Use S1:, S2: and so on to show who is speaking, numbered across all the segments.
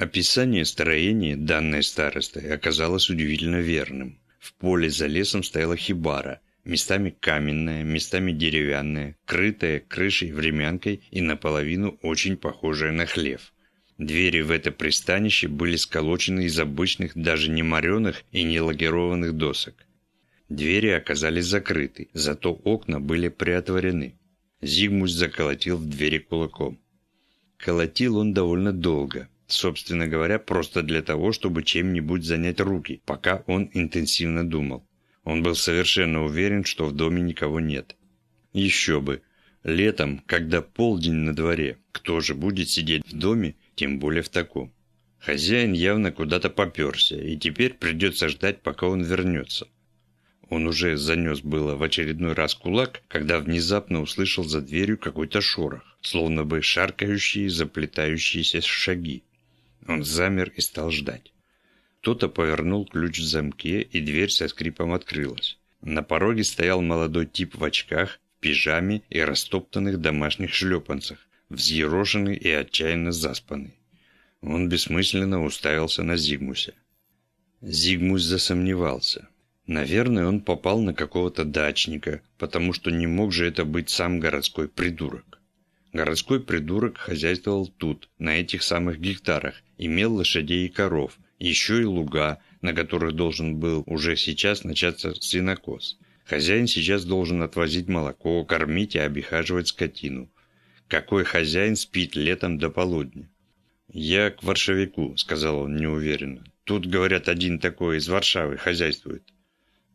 S1: Описание строения, данной старостой, оказалось удивительно верным. В поле за лесом стояла хибара, местами каменная, местами деревянная, крытая крышей времянкой и наполовину очень похожая на хлев. Двери в это пристанище были сколочены из обычных, даже не мореных и не лагерованных досок. Двери оказались закрыты, зато окна были приотворены. Зигмунд заколотил в двери кулаком. Колотил он довольно долго, собственно говоря, просто для того, чтобы чем-нибудь занять руки, пока он интенсивно думал. Он был совершенно уверен, что в доме никого нет. Еще бы. Летом, когда полдень на дворе, кто же будет сидеть в доме, тем более в таком? Хозяин явно куда-то поперся, и теперь придется ждать, пока он вернется. Он уже занес было в очередной раз кулак, когда внезапно услышал за дверью какой-то шорох, словно бы шаркающие, заплетающиеся шаги. Он замер и стал ждать. Кто-то повернул ключ в замке, и дверь со скрипом открылась. На пороге стоял молодой тип в очках, в пижаме и растоптанных домашних шлепанцах, взъерошенный и отчаянно заспанный. Он бессмысленно уставился на Зигмуся. Зигмус засомневался. Наверное, он попал на какого-то дачника, потому что не мог же это быть сам городской придурок. Городской придурок хозяйствовал тут, на этих самых гектарах, имел лошадей и коров, еще и луга, на которых должен был уже сейчас начаться свинокос. Хозяин сейчас должен отвозить молоко, кормить и обихаживать скотину. Какой хозяин спит летом до полудня? «Я к варшавику», — сказал он неуверенно. «Тут, говорят, один такой из Варшавы хозяйствует».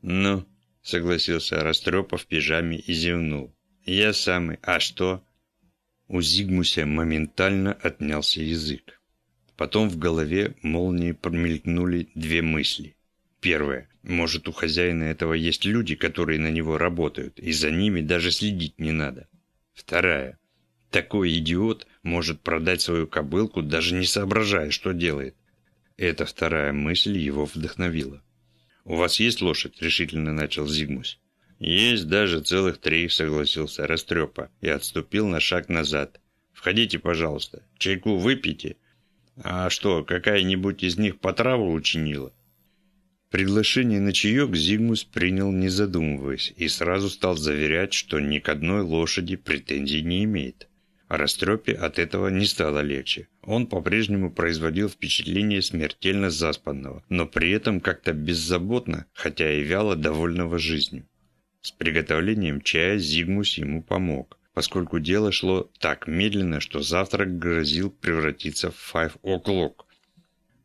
S1: «Ну», — согласился Растрепа в пижаме и зевнул. «Я самый. А что?» У Зигмуся моментально отнялся язык. Потом в голове молнией промелькнули две мысли. Первое. Может, у хозяина этого есть люди, которые на него работают, и за ними даже следить не надо. Вторая. Такой идиот может продать свою кобылку, даже не соображая, что делает. Эта вторая мысль его вдохновила. «У вас есть лошадь?» – решительно начал Зигмусь. «Есть даже целых три», — согласился Растрепа и отступил на шаг назад. «Входите, пожалуйста. Чайку выпейте. А что, какая-нибудь из них по траву учинила?» Приглашение на чаек Зигмус принял не задумываясь и сразу стал заверять, что ни к одной лошади претензий не имеет. А Растрепе от этого не стало легче. Он по-прежнему производил впечатление смертельно заспанного, но при этом как-то беззаботно, хотя и вяло довольного жизнью. С приготовлением чая Зигмус ему помог, поскольку дело шло так медленно, что завтрак грозил превратиться в five o'clock.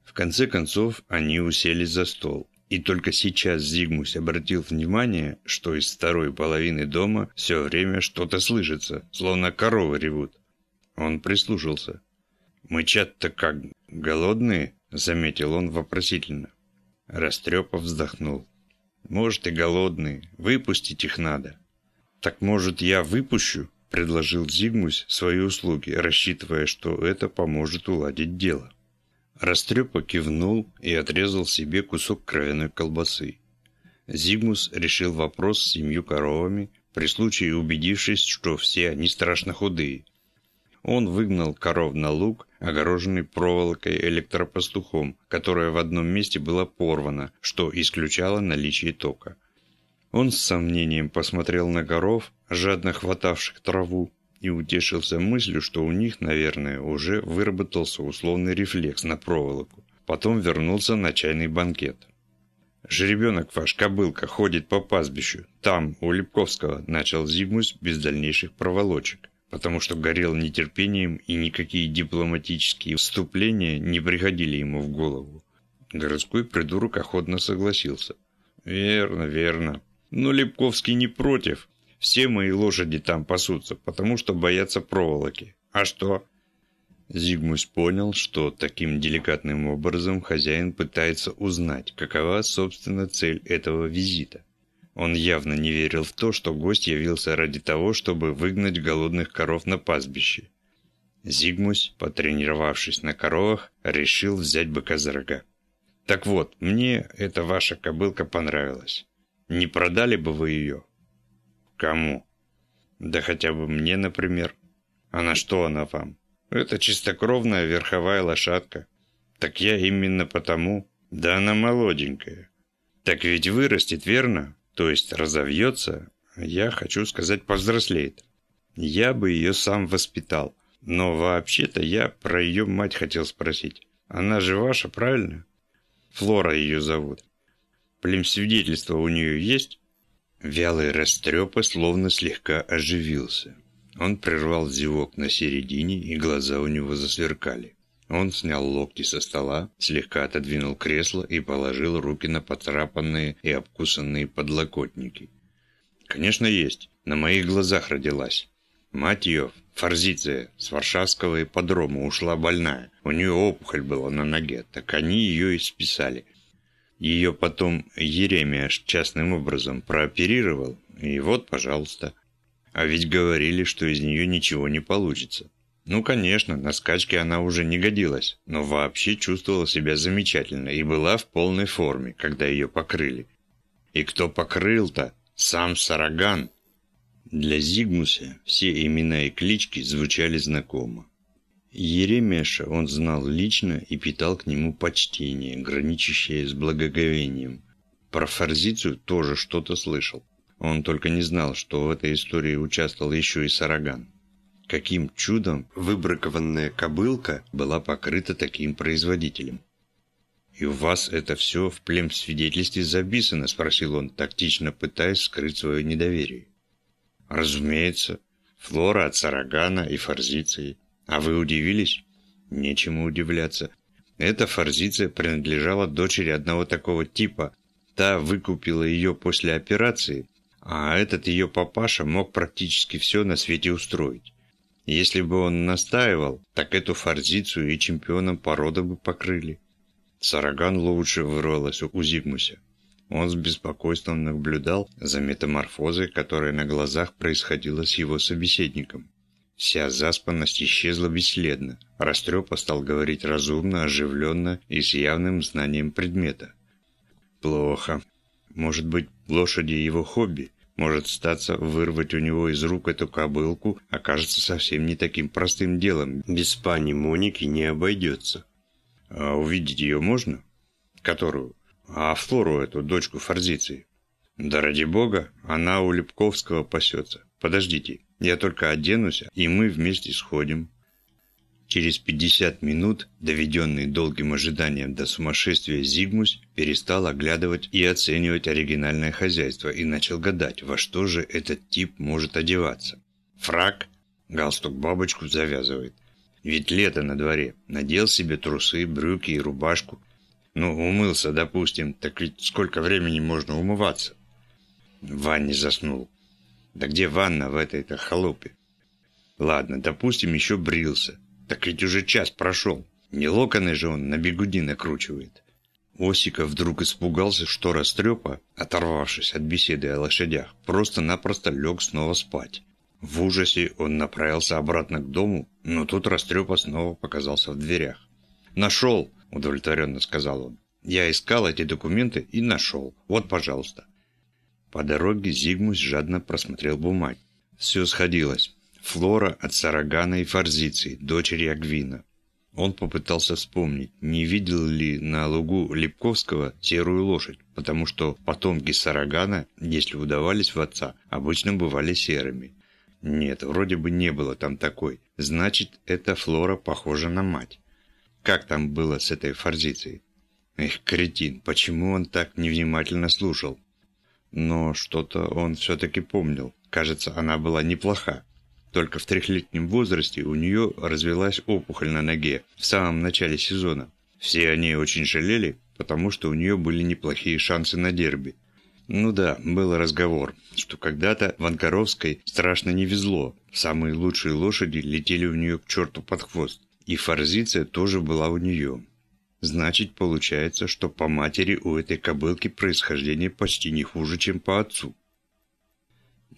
S1: В конце концов, они уселись за стол. И только сейчас Зигмус обратил внимание, что из второй половины дома все время что-то слышится, словно коровы ревут. Он прислушался. «Мычат-то как, голодные?» – заметил он вопросительно. Растрепов вздохнул. Может и голодные. Выпустить их надо. Так может я выпущу? Предложил Зигмусь свои услуги, рассчитывая, что это поможет уладить дело. Растрепа кивнул и отрезал себе кусок кровяной колбасы. Зигмус решил вопрос с семью коровами, при случае убедившись, что все они страшно худые. Он выгнал коров на луг, огороженный проволокой электропастухом, которая в одном месте была порвана, что исключало наличие тока. Он с сомнением посмотрел на коров, жадно хватавших траву, и утешился мыслью, что у них, наверное, уже выработался условный рефлекс на проволоку. Потом вернулся на чайный банкет. «Жеребенок ваш, кобылка, ходит по пастбищу. Там, у Липковского», – начал Зигмус без дальнейших проволочек потому что горел нетерпением и никакие дипломатические вступления не приходили ему в голову. Городской придурок охотно согласился. «Верно, верно. Но Лепковский не против. Все мои лошади там пасутся, потому что боятся проволоки. А что?» Зигмус понял, что таким деликатным образом хозяин пытается узнать, какова, собственно, цель этого визита. Он явно не верил в то, что гость явился ради того, чтобы выгнать голодных коров на пастбище. Зигмусь, потренировавшись на коровах, решил взять быка за рога. «Так вот, мне эта ваша кобылка понравилась. Не продали бы вы ее?» «Кому?» «Да хотя бы мне, например». «А на что она вам?» «Это чистокровная верховая лошадка. Так я именно потому. Да она молоденькая. Так ведь вырастет, верно? То есть разовьется. Я хочу сказать, повзрослеет. Я бы ее сам воспитал. Но вообще-то я про ее мать хотел спросить. Она же ваша, правильно? Флора ее зовут. Племсвидетельство у нее есть? Вялый растрепа словно слегка оживился. Он прервал зевок на середине, и глаза у него засверкали. Он снял локти со стола, слегка отодвинул кресло и положил руки на поцарапанные и обкусанные подлокотники. «Конечно, есть. На моих глазах родилась. Мать ее, Форзиция, с варшавского ипподрома ушла больная. У нее опухоль была на ноге, так они ее и списали. Ее потом Еремия частным образом прооперировал, и вот, пожалуйста. А ведь говорили, что из нее ничего не получится. Ну, конечно, на скачке она уже не годилась, но вообще чувствовала себя замечательно и была в полной форме, когда ее покрыли. И кто покрыл-то? Сам Сараган. Для Зигмуса все имена и клички звучали знакомо. Еремеша он знал лично и питал к нему почтение, граничащее с благоговением. Про Форзицию тоже что-то слышал. Он только не знал, что в этой истории участвовал еще и Сараган. Каким чудом выбракованная кобылка была покрыта таким производителем? «И у вас это все в племсвидетельстве записано?» – спросил он, тактично пытаясь скрыть свое недоверие. Разумеется. Флора от Сарагана и Форзиции. А вы удивились? Нечему удивляться. Эта Форзиция принадлежала дочери одного такого типа. Та выкупила ее после операции, а этот ее папаша мог практически все на свете устроить. Если бы он настаивал, так эту Форзицию и чемпионом породы бы покрыли. Сараган лучше вырвалась у Зигмуся. Он с беспокойством наблюдал за метаморфозой, которая на глазах происходила с его собеседником. Вся заспанность исчезла бесследно. Растрепа стал говорить разумно, оживленно и с явным знанием предмета. Плохо. Может быть, лошади его хобби? Может статься вырвать у него из рук эту кобылку окажется совсем не таким простым делом. Без пани Моники не обойдется. А увидеть ее можно? Которую? А Флору эту, дочку Форзиции? Да ради бога, она у Лепковского пасется. Подождите, я только оденусь, и мы вместе сходим. Через 50 минут, доведенный долгим ожиданием до сумасшествия Зигмусь, перестал оглядывать и оценивать оригинальное хозяйство и начал гадать, во что же этот тип может одеваться. Фрак, галстук бабочку завязывает. Ведь лето на дворе. Надел себе трусы, брюки и рубашку, ну, умылся, допустим, так ведь сколько времени можно умываться? В ванне заснул. Да где ванна в этой-то халупе? Ладно, допустим, еще брился. Так ведь уже час прошел. Не локоны же он на бегуди накручивает. Осиков вдруг испугался, что растрепа, оторвавшись от беседы о лошадях, просто-напросто лег снова спать. В ужасе он направился обратно к дому, но тут растрепа снова показался в дверях. «Нашел!» – удовлетворенно сказал он. «Я искал эти документы и нашел. Вот, пожалуйста». По дороге Зигмус жадно просмотрел бумаги. Все сходилось. Флора от Сарагана и Форзиции, дочери Агвина. Он попытался вспомнить, не видел ли на лугу Липковского серую лошадь, потому что потомки Сарагана, если удавались в отца, обычно бывали серыми. Нет, вроде бы не было там такой. Значит, эта Флора похожа на мать. Как там было с этой форзицией? Эх, кретин, почему он так невнимательно слушал? Но что-то он все-таки помнил. Кажется, она была неплоха. Только в трехлетнем возрасте у нее развелась опухоль на ноге в самом начале сезона. Все они очень жалели, потому что у нее были неплохие шансы на дерби. Ну да, был разговор, что когда-то Ванкаровской страшно не везло. Самые лучшие лошади летели у нее к черту под хвост. И форзиция тоже была у нее. Значит, получается, что по матери у этой кобылки происхождение почти не хуже, чем по отцу.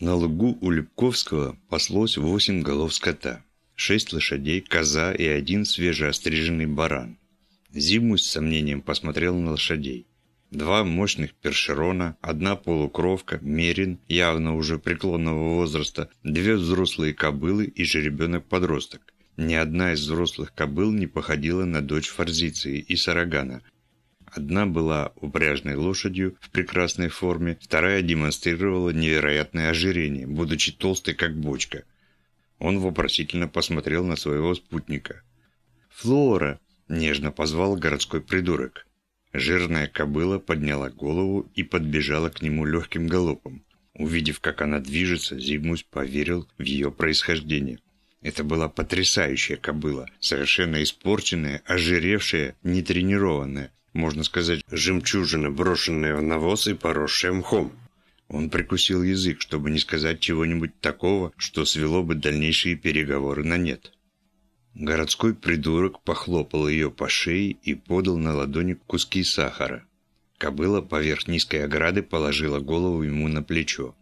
S1: На лугу у Лепковского паслось восемь голов скота, шесть лошадей, коза и один свежеостриженный баран. Зиму с сомнением посмотрел на лошадей. Два мощных першерона, одна полукровка, мерин, явно уже преклонного возраста, две взрослые кобылы и жеребенок-подросток. Ни одна из взрослых кобыл не походила на дочь Форзиции и Сарагана. Одна была упряжной лошадью в прекрасной форме, вторая демонстрировала невероятное ожирение, будучи толстой как бочка. Он вопросительно посмотрел на своего спутника. «Флора!» – нежно позвал городской придурок. Жирная кобыла подняла голову и подбежала к нему легким галопом. Увидев, как она движется, Зигмусь поверил в ее происхождение. Это была потрясающая кобыла, совершенно испорченная, ожиревшая, нетренированная. Можно сказать, жемчужина, брошенная в навоз и поросшая мхом. Он прикусил язык, чтобы не сказать чего-нибудь такого, что свело бы дальнейшие переговоры на нет. Городской придурок похлопал ее по шее и подал на ладони куски сахара. Кобыла поверх низкой ограды положила голову ему на плечо.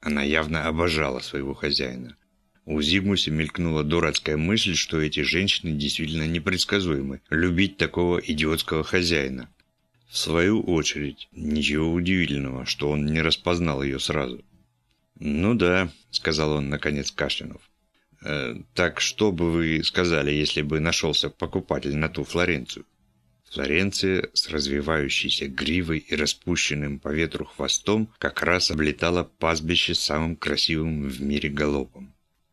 S1: Она явно обожала своего хозяина. У Зигмуса мелькнула дурацкая мысль, что эти женщины действительно непредсказуемы. Любить такого идиотского хозяина. В свою очередь, ничего удивительного, что он не распознал ее сразу. «Ну да», — сказал он, наконец кашлянув. Э, так что бы вы сказали, если бы нашелся покупатель на ту Флоренцию? Флоренция с развивающейся гривой и распущенным по ветру хвостом как раз облетала пастбище самым красивым в мире галопом.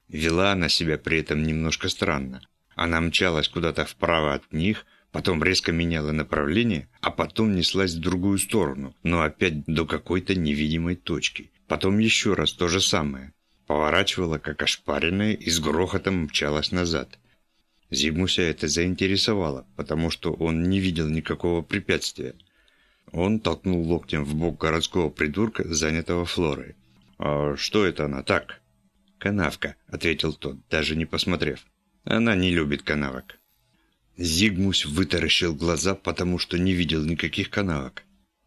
S1: Вела она себя при этом немножко странно. Она мчалась куда-то вправо от них, потом резко меняла направление, а потом неслась в другую сторону, но опять до какой-то невидимой точки. Потом еще раз то же самое поворачивала, как ошпаренная, и с грохотом мчалась назад. Зигмуся это заинтересовало, потому что он не видел никакого препятствия. Он толкнул локтем в бок городского придурка, занятого Флорой. «А что это она так?» «Канавка», — ответил тот, даже не посмотрев. «Она не любит канавок». Зигмусь вытаращил глаза, потому что не видел никаких канавок.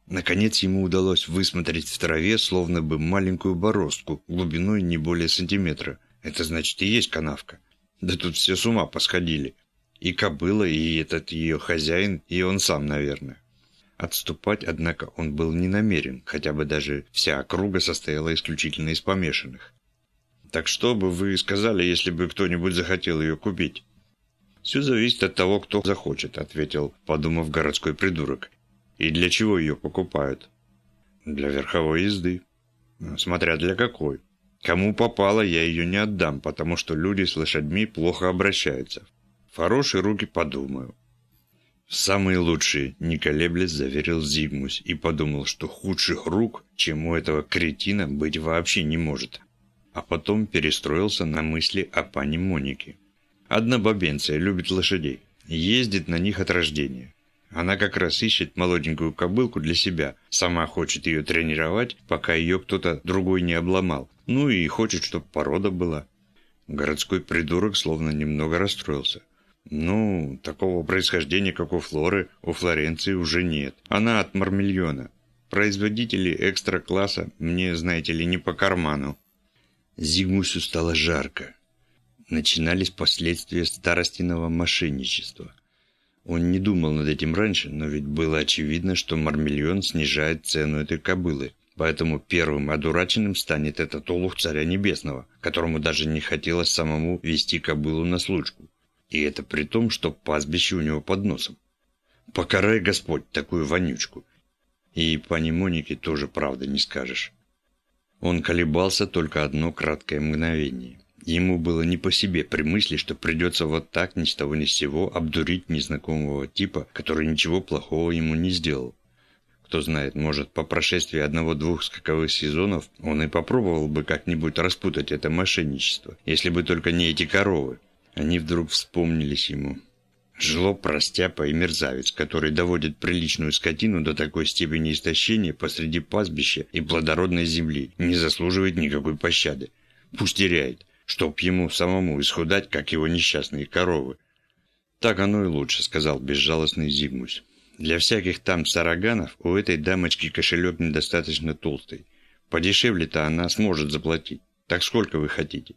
S1: Наконец ему удалось высмотреть в траве словно бы маленькую бороздку, глубиной не более сантиметра. Это значит и есть канавка. Да тут все с ума посходили. И кобыла, и этот ее хозяин, и он сам, наверное. Отступать, однако, он был не намерен, хотя бы даже вся округа состояла исключительно из помешанных. Так что бы вы сказали, если бы кто-нибудь захотел ее купить? «Все зависит от того, кто захочет», — ответил, подумав городской придурок. И для чего ее покупают? Для верховой езды. Смотря для какой. Кому попало, я ее не отдам, потому что люди с лошадьми плохо обращаются. В хорошие руки подумаю. Самые лучшие, не колеблясь, заверил Зигмус и подумал, что худших рук, чем у этого кретина, быть вообще не может. А потом перестроился на мысли о пане Монике. Одна бабенция любит лошадей, ездит на них от рождения. Она как раз ищет молоденькую кобылку для себя. Сама хочет ее тренировать, пока ее кто-то другой не обломал. Ну и хочет, чтобы порода была. Городской придурок словно немного расстроился. Ну, такого происхождения, как у Флоры, у Флоренции уже нет. Она от Мармельона. Производители экстра-класса мне, знаете ли, не по карману. Зигмусю стало жарко. Начинались последствия старостиного мошенничества. Он не думал над этим раньше, но ведь было очевидно, что Мармельон снижает цену этой кобылы. Поэтому первым одураченным станет этот олух царя небесного, которому даже не хотелось самому вести кобылу на случку. И это при том, что пастбище у него под носом. Покарай Господь такую вонючку. И пани Монике тоже правда не скажешь. Он колебался только одно краткое мгновение. Ему было не по себе при мысли, что придется вот так ни с того ни с сего обдурить незнакомого типа, который ничего плохого ему не сделал. Кто знает, может, по прошествии одного-двух скаковых сезонов он и попробовал бы как-нибудь распутать это мошенничество, если бы только не эти коровы. Они вдруг вспомнились ему. Жлоб, растяпа и мерзавец, который доводит приличную скотину до такой степени истощения посреди пастбища и плодородной земли, не заслуживает никакой пощады. Пусть теряет чтоб ему самому исхудать, как его несчастные коровы. Так оно и лучше, сказал безжалостный Зигмусь. Для всяких там сараганов у этой дамочки кошелек недостаточно толстый. Подешевле-то она сможет заплатить. Так сколько вы хотите?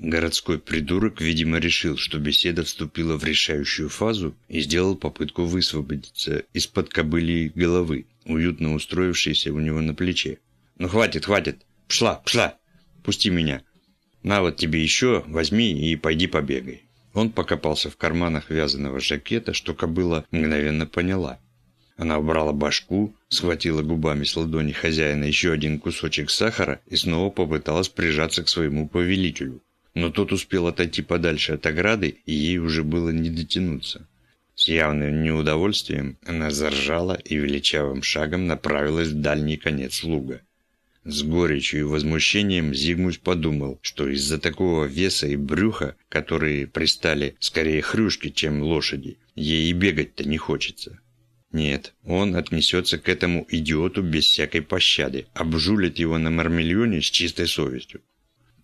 S1: Городской придурок, видимо, решил, что беседа вступила в решающую фазу и сделал попытку высвободиться из-под кобыли головы, уютно устроившейся у него на плече. «Ну хватит, хватит! Пшла, пшла! Пусти меня!» На вот тебе еще, возьми и пойди побегай. Он покопался в карманах вязаного жакета, что кобыла мгновенно поняла. Она убрала башку, схватила губами с ладони хозяина еще один кусочек сахара и снова попыталась прижаться к своему повелителю. Но тот успел отойти подальше от ограды, и ей уже было не дотянуться. С явным неудовольствием она заржала и величавым шагом направилась в дальний конец луга. С горечью и возмущением Зигмунд подумал, что из-за такого веса и брюха, которые пристали скорее хрюшки, чем лошади, ей и бегать-то не хочется. Нет, он отнесется к этому идиоту без всякой пощады, обжулит его на мармельоне с чистой совестью.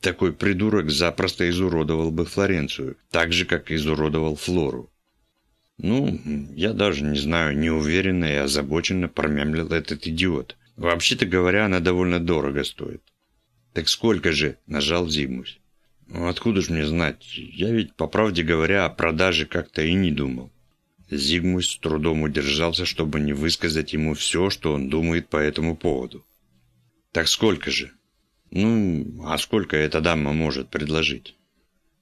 S1: Такой придурок запросто изуродовал бы Флоренцию, так же, как изуродовал Флору. Ну, я даже не знаю, неуверенно и озабоченно промямлил этот идиот – Вообще-то говоря, она довольно дорого стоит. Так сколько же? Нажал Зигмус. Ну, откуда ж мне знать? Я ведь, по правде говоря, о продаже как-то и не думал. Зигмус с трудом удержался, чтобы не высказать ему все, что он думает по этому поводу. Так сколько же? Ну, а сколько эта дама может предложить?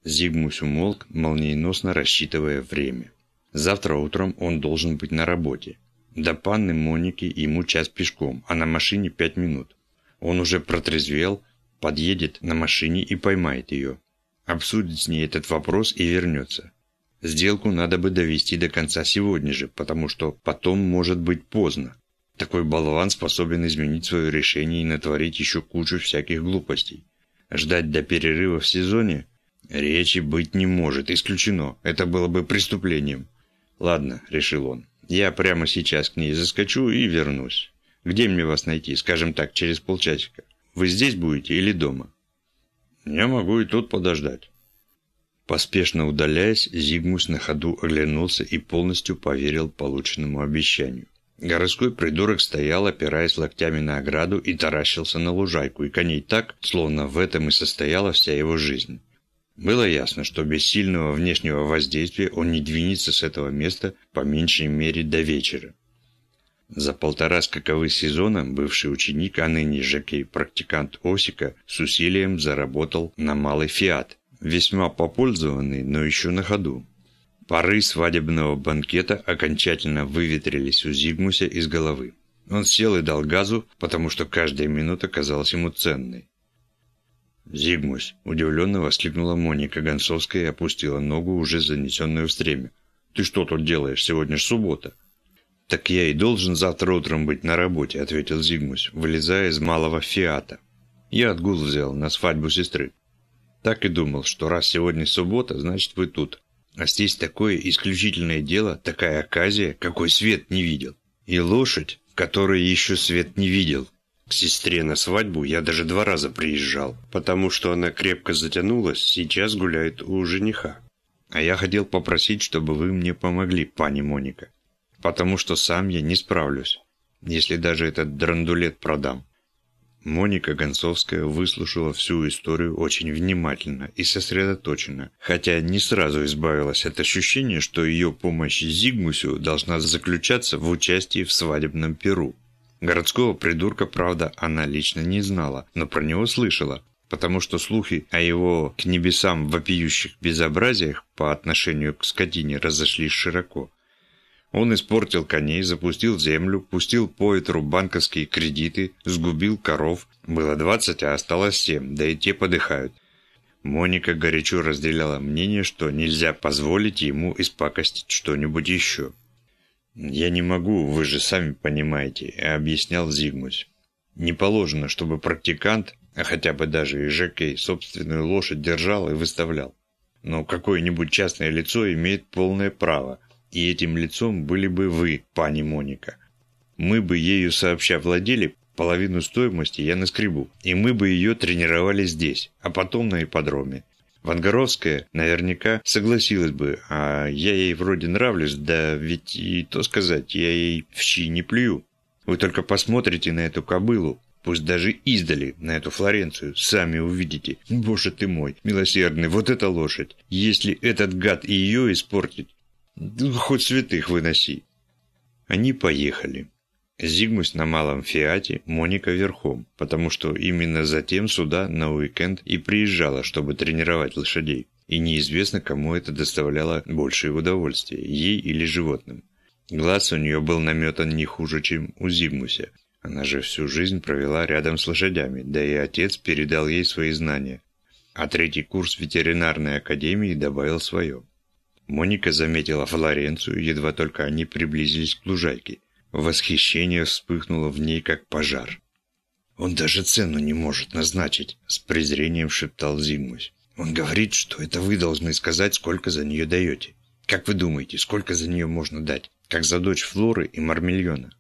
S1: Зигмус умолк, молниеносно рассчитывая время. Завтра утром он должен быть на работе. До панны Моники ему час пешком, а на машине пять минут. Он уже протрезвел, подъедет на машине и поймает ее. Обсудит с ней этот вопрос и вернется. Сделку надо бы довести до конца сегодня же, потому что потом может быть поздно. Такой болван способен изменить свое решение и натворить еще кучу всяких глупостей. Ждать до перерыва в сезоне? Речи быть не может, исключено. Это было бы преступлением. Ладно, решил он. Я прямо сейчас к ней заскочу и вернусь. Где мне вас найти, скажем так, через полчасика? Вы здесь будете или дома? Я могу и тут подождать. Поспешно удаляясь, Зигмус на ходу оглянулся и полностью поверил полученному обещанию. Городской придурок стоял, опираясь локтями на ограду и таращился на лужайку и коней так, словно в этом и состояла вся его жизнь. Было ясно, что без сильного внешнего воздействия он не двинется с этого места по меньшей мере до вечера. За полтора скаковых сезона бывший ученик, а ныне жокей-практикант Осика с усилием заработал на малый фиат, весьма попользованный, но еще на ходу. Пары свадебного банкета окончательно выветрились у Зигмуся из головы. Он сел и дал газу, потому что каждая минута казалась ему ценной. «Зигмусь!» – удивленно воскликнула Моника Гонцовская и опустила ногу, уже занесенную в стремя. «Ты что тут делаешь? Сегодня ж суббота!» «Так я и должен завтра утром быть на работе», – ответил Зигмусь, вылезая из малого фиата. «Я отгул взял на свадьбу сестры. Так и думал, что раз сегодня суббота, значит вы тут. А здесь такое исключительное дело, такая оказия, какой свет не видел. И лошадь, которой еще свет не видел. К сестре на свадьбу я даже два раза приезжал, потому что она крепко затянулась, сейчас гуляет у жениха. А я хотел попросить, чтобы вы мне помогли, пани Моника. Потому что сам я не справлюсь, если даже этот драндулет продам. Моника Гонцовская выслушала всю историю очень внимательно и сосредоточенно, хотя не сразу избавилась от ощущения, что ее помощь Зигмусю должна заключаться в участии в свадебном перу. Городского придурка, правда, она лично не знала, но про него слышала, потому что слухи о его к небесам вопиющих безобразиях по отношению к скотине разошлись широко. Он испортил коней, запустил землю, пустил по ветру банковские кредиты, сгубил коров. Было двадцать, а осталось семь, да и те подыхают. Моника горячо разделяла мнение, что нельзя позволить ему испакостить что-нибудь еще. «Я не могу, вы же сами понимаете», – объяснял Зигмусь. «Не положено, чтобы практикант, а хотя бы даже и Жекей, собственную лошадь держал и выставлял. Но какое-нибудь частное лицо имеет полное право, и этим лицом были бы вы, пани Моника. Мы бы ею сообща владели, половину стоимости я наскребу, и мы бы ее тренировали здесь, а потом на ипподроме. Вангаровская наверняка согласилась бы, а я ей вроде нравлюсь, да ведь и то сказать, я ей в щи не плюю. Вы только посмотрите на эту кобылу, пусть даже издали, на эту Флоренцию, сами увидите. Боже ты мой, милосердный, вот эта лошадь. Если этот гад ее испортит, хоть святых выноси. Они поехали. Зигмусь на малом Фиате, Моника верхом, потому что именно затем сюда на уикенд и приезжала, чтобы тренировать лошадей. И неизвестно, кому это доставляло большее удовольствие, ей или животным. Глаз у нее был наметан не хуже, чем у Зиммуся. Она же всю жизнь провела рядом с лошадями, да и отец передал ей свои знания. А третий курс ветеринарной академии добавил свое. Моника заметила Флоренцию, едва только они приблизились к лужайке. Восхищение вспыхнуло в ней, как пожар. «Он даже цену не может назначить», — с презрением шептал Зиммусь. «Он говорит, что это вы должны сказать, сколько за нее даете. Как вы думаете, сколько за нее можно дать? Как за дочь Флоры и Мармельона?»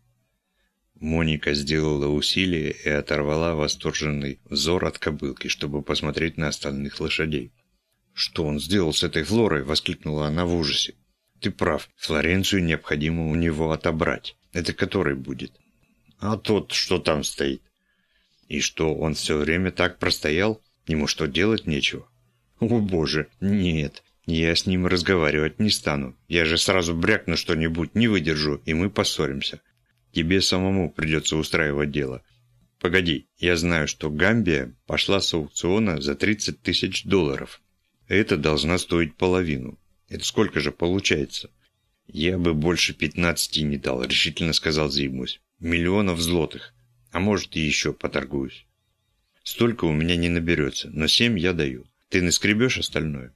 S1: Моника сделала усилие и оторвала восторженный взор от кобылки, чтобы посмотреть на остальных лошадей. «Что он сделал с этой Флорой?» – воскликнула она в ужасе. «Ты прав, Флоренцию необходимо у него отобрать. Это который будет?» «А тот, что там стоит?» «И что, он все время так простоял? Ему что, делать нечего?» «О боже, нет, я с ним разговаривать не стану. Я же сразу брякну что-нибудь, не выдержу, и мы поссоримся. Тебе самому придется устраивать дело. Погоди, я знаю, что Гамбия пошла с аукциона за 30 тысяч долларов. Это должна стоить половину. Это сколько же получается? Я бы больше 15 не дал, решительно сказал Зимусь. Миллионов злотых. А может и еще поторгуюсь. Столько у меня не наберется, но семь я даю. Ты наскребешь остальное?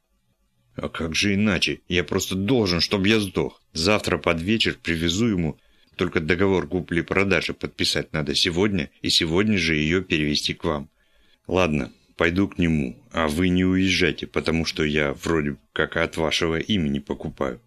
S1: А как же иначе? Я просто должен, чтобы я сдох. Завтра под вечер привезу ему только договор купли-продажи подписать надо сегодня, и сегодня же ее перевести к вам. Ладно, пойду к нему, а вы не уезжайте, потому что я вроде как от вашего имени покупаю.